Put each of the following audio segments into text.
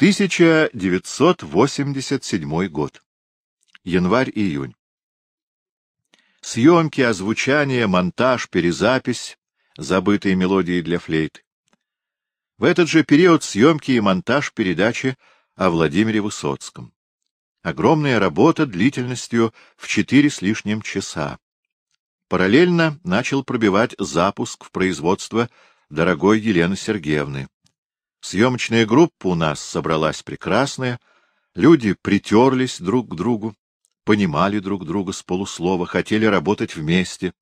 1987 год. Январь-июнь. Съемки, озвучание, монтаж, перезапись забытые мелодии для флейты. В этот же период съемки и монтаж передачи о Владимире Высоцком. Огромная работа длительностью в четыре с лишним часа. Параллельно начал пробивать запуск в производство дорогой Елены Сергеевны. Съемочная группа у нас собралась прекрасная, люди притерлись друг к другу, понимали друг друга с полуслова, хотели работать вместе.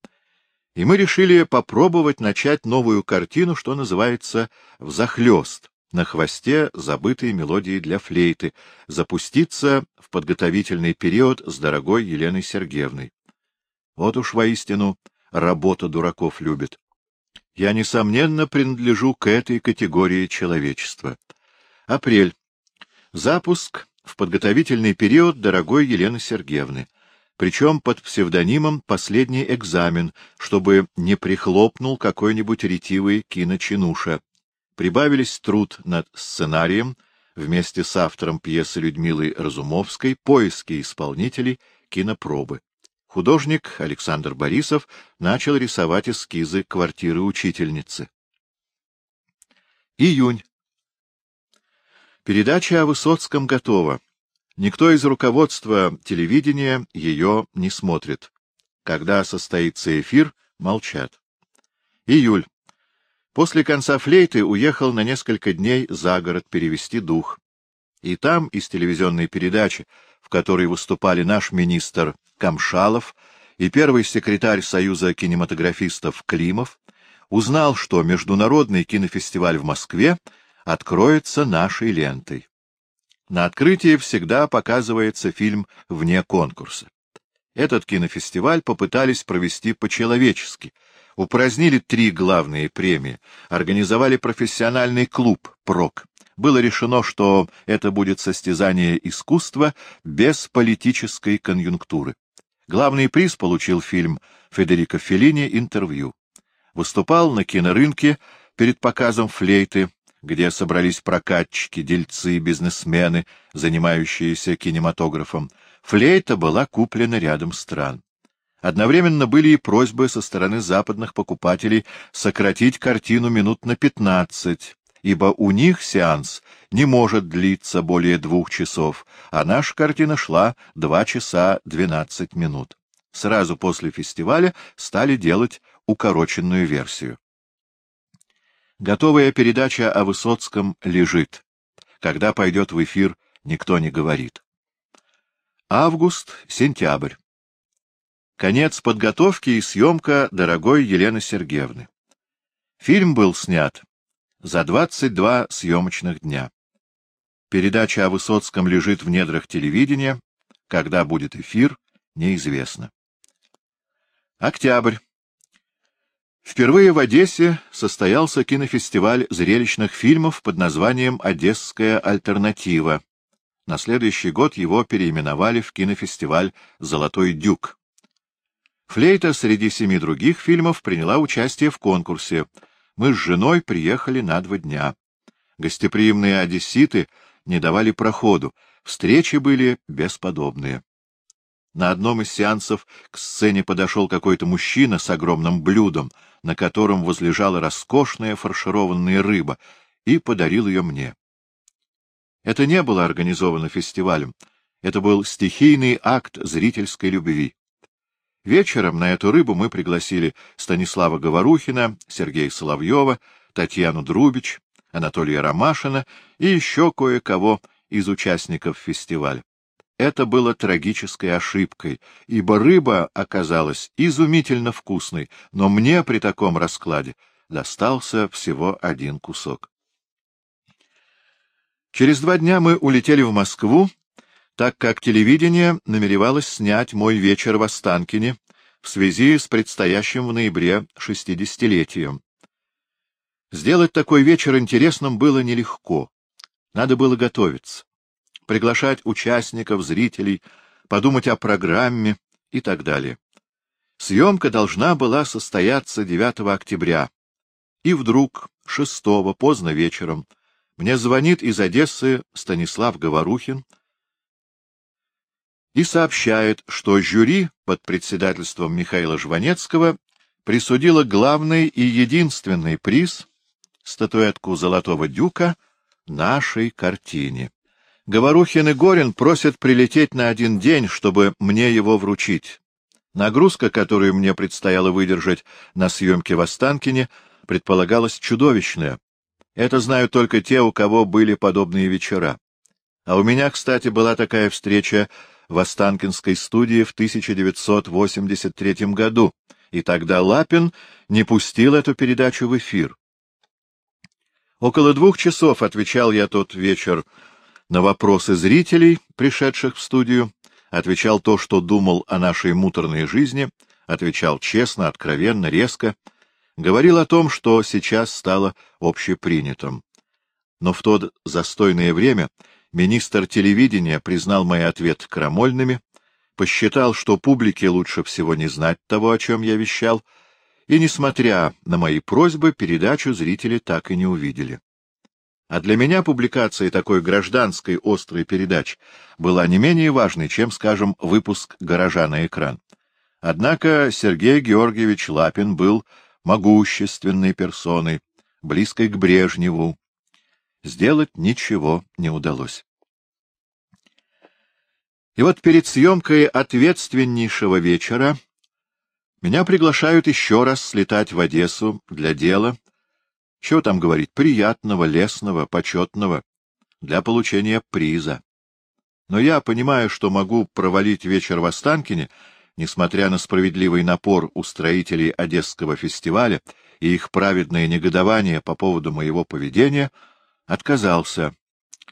И мы решили попробовать начать новую картину, что называется «Взахлёст», на хвосте забытые мелодии для флейты, запуститься в подготовительный период с дорогой Еленой Сергеевной. Вот уж воистину работа дураков любит. Я, несомненно, принадлежу к этой категории человечества. Апрель. Запуск в подготовительный период дорогой Елены Сергеевны, причем под псевдонимом «Последний экзамен», чтобы не прихлопнул какой-нибудь ретивый киночинуша. Прибавились труд над сценарием вместе с автором пьесы Людмилой Разумовской «Поиски исполнителей. Кинопробы». Художник Александр Борисов начал рисовать эскизы квартиры учительницы. Июнь. Передача о Высоцком готова. Никто из руководства телевидения ее не смотрит. Когда состоится эфир, молчат. Июль. После конца флейты уехал на несколько дней за город перевести дух. И там, из телевизионной передачи, в которой выступали наш министр Камшалов и первый секретарь Союза кинематографистов Климов, узнал, что Международный кинофестиваль в Москве откроется нашей лентой. На открытии всегда показывается фильм вне конкурса. Этот кинофестиваль попытались провести по-человечески. Упразднили три главные премии, организовали профессиональный клуб «ПРОК». Было решено, что это будет состязание искусства без политической конъюнктуры. Главный приз получил фильм Федерико Феллини «Интервью». Выступал на кинорынке перед показом флейты где собрались прокатчики, дельцы, бизнесмены, занимающиеся кинематографом, флейта была куплена рядом стран. Одновременно были и просьбы со стороны западных покупателей сократить картину минут на пятнадцать, ибо у них сеанс не может длиться более двух часов, а наша картина шла два часа двенадцать минут. Сразу после фестиваля стали делать укороченную версию. Готовая передача о Высоцком лежит. Когда пойдет в эфир, никто не говорит. Август-сентябрь. Конец подготовки и съемка дорогой Елены Сергеевны. Фильм был снят за 22 съемочных дня. Передача о Высоцком лежит в недрах телевидения. Когда будет эфир, неизвестно. Октябрь. Впервые в Одессе состоялся кинофестиваль зрелищных фильмов под названием «Одесская альтернатива». На следующий год его переименовали в кинофестиваль «Золотой дюк». Флейта среди семи других фильмов приняла участие в конкурсе. Мы с женой приехали на два дня. Гостеприимные одесситы не давали проходу, встречи были бесподобные. На одном из сеансов к сцене подошел какой-то мужчина с огромным блюдом, на котором возлежала роскошная фаршированная рыба, и подарил ее мне. Это не было организовано фестивалем, это был стихийный акт зрительской любви. Вечером на эту рыбу мы пригласили Станислава Говорухина, Сергея Соловьева, Татьяну Друбич, Анатолия Ромашина и еще кое-кого из участников фестиваля. Это было трагической ошибкой, ибо рыба оказалась изумительно вкусной, но мне при таком раскладе достался всего один кусок. Через два дня мы улетели в Москву, так как телевидение намеревалось снять мой вечер в Останкине в связи с предстоящим в ноябре шестидесятилетием. Сделать такой вечер интересным было нелегко. Надо было готовиться приглашать участников, зрителей, подумать о программе и так далее. Съемка должна была состояться 9 октября. И вдруг, 6 поздно вечером, мне звонит из Одессы Станислав Говорухин и сообщает, что жюри под председательством Михаила Жванецкого присудило главный и единственный приз — статуэтку Золотого Дюка нашей картине. Говорухин и Горин просят прилететь на один день, чтобы мне его вручить. Нагрузка, которую мне предстояло выдержать на съемке в Останкине, предполагалась чудовищная. Это знают только те, у кого были подобные вечера. А у меня, кстати, была такая встреча в Останкинской студии в 1983 году, и тогда Лапин не пустил эту передачу в эфир. Около двух часов отвечал я тот вечер на вопросы зрителей, пришедших в студию, отвечал то, что думал о нашей муторной жизни, отвечал честно, откровенно, резко, говорил о том, что сейчас стало общепринятым. Но в то застойное время министр телевидения признал мои ответы крамольными, посчитал, что публике лучше всего не знать того, о чем я вещал, и, несмотря на мои просьбы, передачу зрители так и не увидели. А для меня публикация такой гражданской острой передачи была не менее важной, чем, скажем, выпуск «Гаража» на экран. Однако Сергей Георгиевич Лапин был могущественной персоной, близкой к Брежневу. Сделать ничего не удалось. И вот перед съемкой ответственнейшего вечера меня приглашают еще раз слетать в Одессу для дела, чего там говорить, приятного, лестного, почетного, для получения приза. Но я понимаю, что могу провалить вечер в Останкине, несмотря на справедливый напор устроителей Одесского фестиваля и их праведное негодование по поводу моего поведения, отказался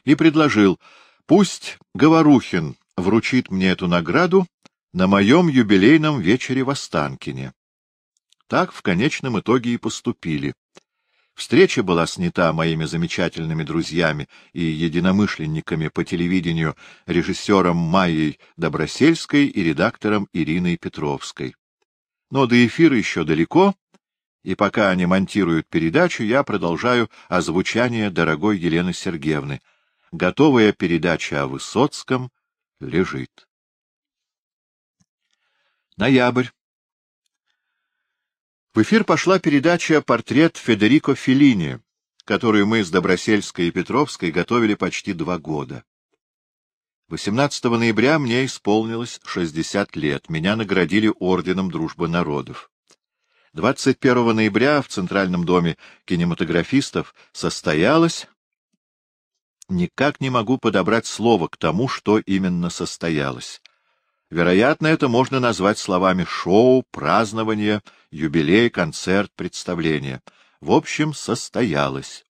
и предложил, пусть Говорухин вручит мне эту награду на моем юбилейном вечере в Останкине. Так в конечном итоге и поступили. Встреча была снята моими замечательными друзьями и единомышленниками по телевидению режиссером Майей Добросельской и редактором Ириной Петровской. Но до эфира еще далеко, и пока они монтируют передачу, я продолжаю озвучание дорогой Елены Сергеевны. Готовая передача о Высоцком лежит. Ноябрь. В эфир пошла передача «Портрет Федерико Феллини», которую мы с Добросельской и Петровской готовили почти два года. 18 ноября мне исполнилось 60 лет, меня наградили орденом Дружбы народов. 21 ноября в Центральном доме кинематографистов состоялось... Никак не могу подобрать слово к тому, что именно состоялось. Вероятно, это можно назвать словами шоу, празднование, юбилей, концерт, представление. В общем, состоялось.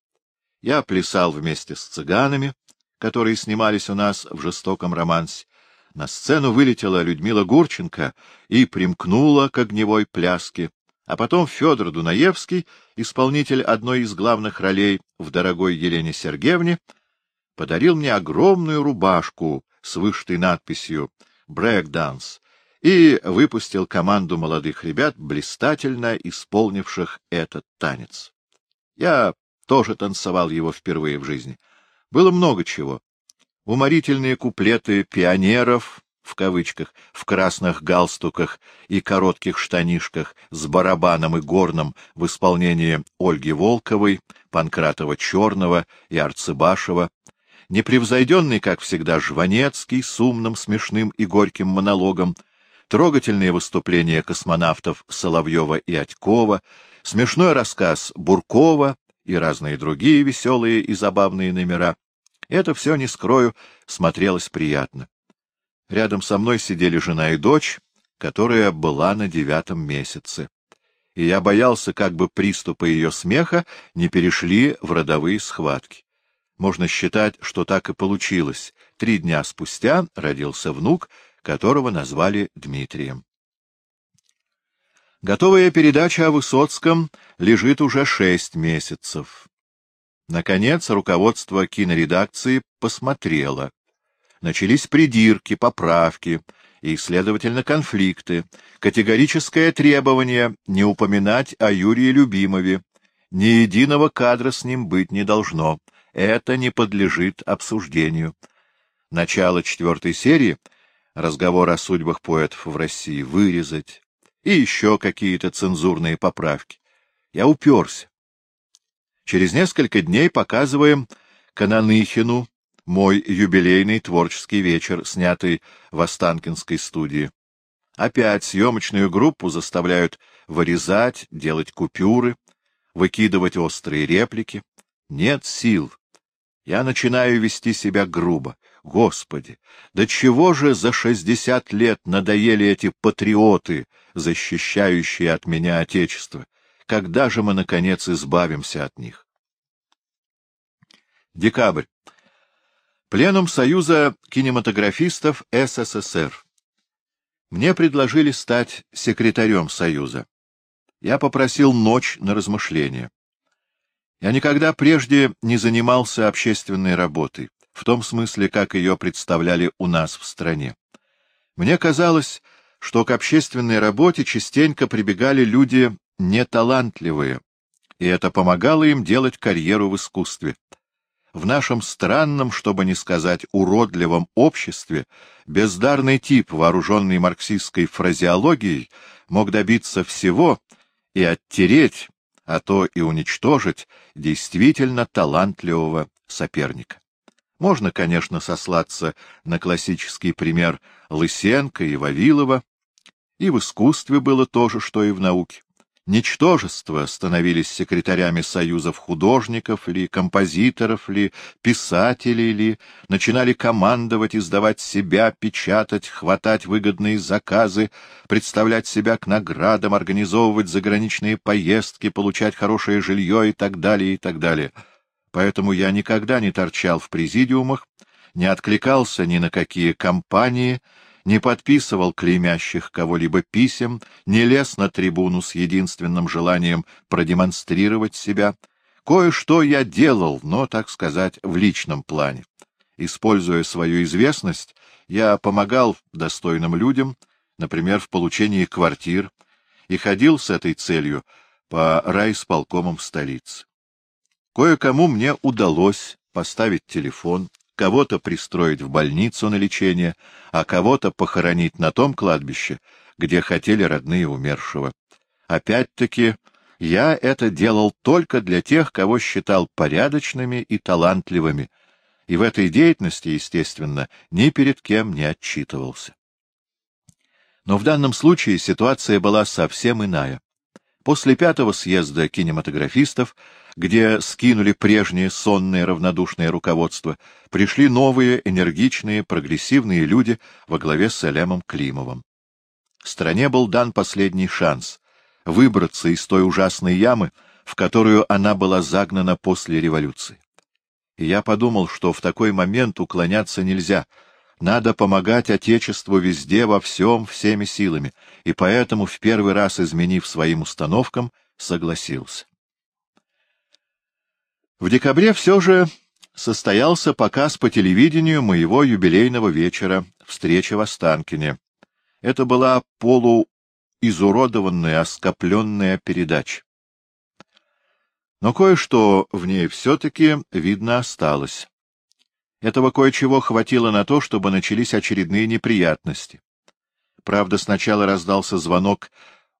Я плясал вместе с цыганами, которые снимались у нас в жестоком романсе. На сцену вылетела Людмила Гурченко и примкнула к огневой пляске, а потом Федор Дунаевский, исполнитель одной из главных ролей в «Дорогой Елене Сергеевне», подарил мне огромную рубашку с вышитой надписью брейк-данс, и выпустил команду молодых ребят, блистательно исполнивших этот танец. Я тоже танцевал его впервые в жизни. Было много чего. Уморительные куплеты пионеров, в кавычках, в красных галстуках и коротких штанишках с барабаном и горном в исполнении Ольги Волковой, Панкратова Черного и Арцебашева, непревзойденный, как всегда, Жванецкий с умным, смешным и горьким монологом, трогательные выступления космонавтов Соловьева и Отькова, смешной рассказ Буркова и разные другие веселые и забавные номера. Это все, не скрою, смотрелось приятно. Рядом со мной сидели жена и дочь, которая была на девятом месяце. И я боялся, как бы приступы ее смеха не перешли в родовые схватки. Можно считать, что так и получилось. Три дня спустя родился внук, которого назвали Дмитрием. Готовая передача о Высоцком лежит уже шесть месяцев. Наконец, руководство киноредакции посмотрело. Начались придирки, поправки и, следовательно, конфликты, категорическое требование не упоминать о Юрии Любимове, ни единого кадра с ним быть не должно — это не подлежит обсуждению. Начало четвертой серии — разговор о судьбах поэтов в России — вырезать, и еще какие-то цензурные поправки. Я уперся. Через несколько дней показываем Кананыхину мой юбилейный творческий вечер, снятый в Останкинской студии. Опять съемочную группу заставляют вырезать, делать купюры, выкидывать острые реплики. Нет сил. Я начинаю вести себя грубо. Господи, до чего же за шестьдесят лет надоели эти патриоты, защищающие от меня Отечество? Когда же мы, наконец, избавимся от них? Декабрь. Пленум Союза кинематографистов СССР. Мне предложили стать секретарем Союза. Я попросил ночь на размышление. Я никогда прежде не занимался общественной работой, в том смысле, как ее представляли у нас в стране. Мне казалось, что к общественной работе частенько прибегали люди неталантливые, и это помогало им делать карьеру в искусстве. В нашем странном, чтобы не сказать уродливом обществе, бездарный тип, вооруженный марксистской фразеологией, мог добиться всего и оттереть, а то и уничтожить действительно талантливого соперника. Можно, конечно, сослаться на классический пример Лысенко и Вавилова, и в искусстве было то же, что и в науке. Ничтожества становились секретарями союзов художников ли, композиторов ли, писателей ли, начинали командовать, издавать себя, печатать, хватать выгодные заказы, представлять себя к наградам, организовывать заграничные поездки, получать хорошее жилье и так далее, и так далее. Поэтому я никогда не торчал в президиумах, не откликался ни на какие компании, не подписывал клеймящих кого-либо писем, не лез на трибуну с единственным желанием продемонстрировать себя. Кое-что я делал, но, так сказать, в личном плане. Используя свою известность, я помогал достойным людям, например, в получении квартир, и ходил с этой целью по райисполкомам столицы. Кое-кому мне удалось поставить телефон, кого-то пристроить в больницу на лечение, а кого-то похоронить на том кладбище, где хотели родные умершего. Опять-таки, я это делал только для тех, кого считал порядочными и талантливыми, и в этой деятельности, естественно, ни перед кем не отчитывался. Но в данном случае ситуация была совсем иная. После пятого съезда кинематографистов где скинули прежнее сонное равнодушное руководство, пришли новые, энергичные, прогрессивные люди во главе с Элемом Климовым. Стране был дан последний шанс выбраться из той ужасной ямы, в которую она была загнана после революции. И я подумал, что в такой момент уклоняться нельзя, надо помогать Отечеству везде, во всем, всеми силами, и поэтому, в первый раз изменив своим установкам, согласился. В декабре все же состоялся показ по телевидению моего юбилейного вечера «Встреча в Останкине». Это была полуизуродованная, оскопленная передача. Но кое-что в ней все-таки, видно, осталось. Этого кое-чего хватило на то, чтобы начались очередные неприятности. Правда, сначала раздался звонок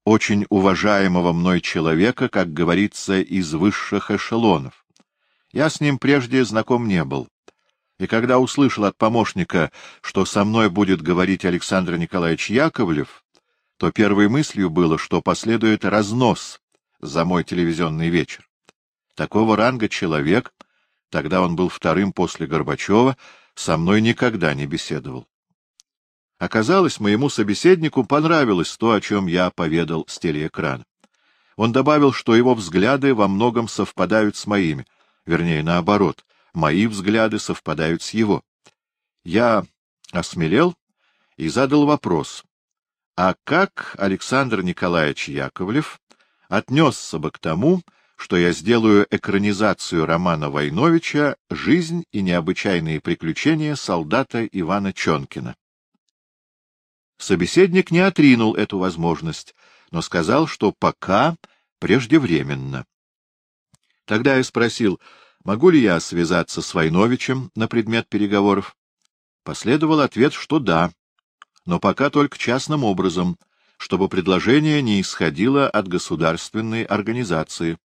очень уважаемого мной человека, как говорится, из высших эшелонов. Я с ним прежде знаком не был. И когда услышал от помощника, что со мной будет говорить Александр Николаевич Яковлев, то первой мыслью было, что последует разнос за мой телевизионный вечер. Такого ранга человек, тогда он был вторым после Горбачева, со мной никогда не беседовал. Оказалось, моему собеседнику понравилось то, о чем я поведал с телеэкрана. Он добавил, что его взгляды во многом совпадают с моими — вернее, наоборот, мои взгляды совпадают с его. Я осмелел и задал вопрос, а как Александр Николаевич Яковлев отнесся бы к тому, что я сделаю экранизацию романа Войновича «Жизнь и необычайные приключения солдата Ивана Чонкина». Собеседник не отринул эту возможность, но сказал, что пока преждевременно. Тогда я спросил, могу ли я связаться с Войновичем на предмет переговоров. Последовал ответ, что да, но пока только частным образом, чтобы предложение не исходило от государственной организации.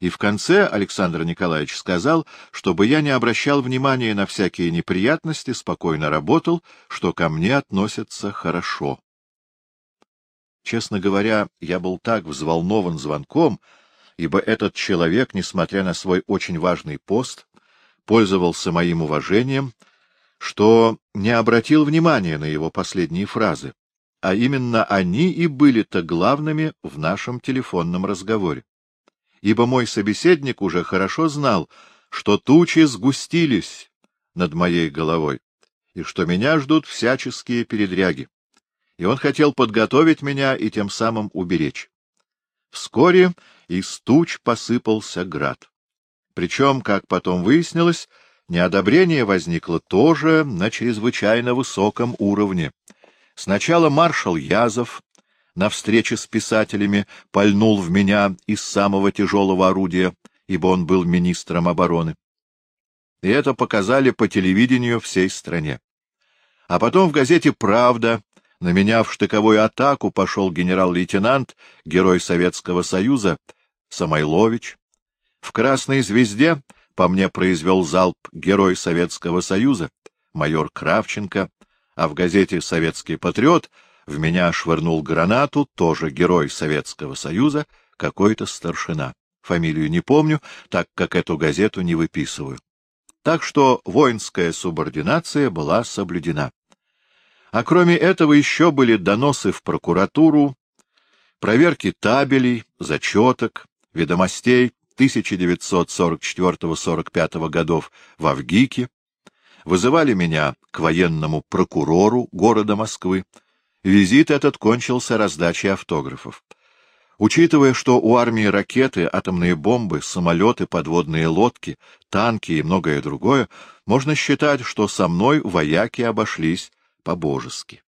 И в конце Александр Николаевич сказал, чтобы я не обращал внимания на всякие неприятности, спокойно работал, что ко мне относятся хорошо. Честно говоря, я был так взволнован звонком, ибо этот человек, несмотря на свой очень важный пост, пользовался моим уважением, что не обратил внимания на его последние фразы, а именно они и были-то главными в нашем телефонном разговоре ибо мой собеседник уже хорошо знал, что тучи сгустились над моей головой, и что меня ждут всяческие передряги, и он хотел подготовить меня и тем самым уберечь. Вскоре из туч посыпался град. Причем, как потом выяснилось, неодобрение возникло тоже на чрезвычайно высоком уровне. Сначала маршал Язов на встрече с писателями пальнул в меня из самого тяжелого орудия, ибо он был министром обороны. И это показали по телевидению всей стране. А потом в газете «Правда» на меня в штыковую атаку пошел генерал-лейтенант, герой Советского Союза, Самойлович. В «Красной звезде» по мне произвел залп герой Советского Союза, майор Кравченко, а в газете «Советский патриот» в меня швырнул гранату, тоже герой Советского Союза, какой-то старшина. Фамилию не помню, так как эту газету не выписываю. Так что воинская субординация была соблюдена. А кроме этого еще были доносы в прокуратуру, проверки табелей, зачеток, ведомостей 1944-45 годов в Авгике, вызывали меня к военному прокурору города Москвы, Визит этот кончился раздачей автографов. Учитывая, что у армии ракеты, атомные бомбы, самолеты, подводные лодки, танки и многое другое, можно считать, что со мной вояки обошлись по-божески.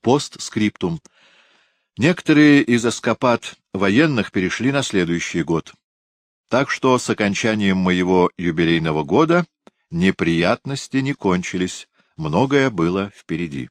Постскриптум. Некоторые из эскапад военных перешли на следующий год. Так что с окончанием моего юбилейного года неприятности не кончились, многое было впереди.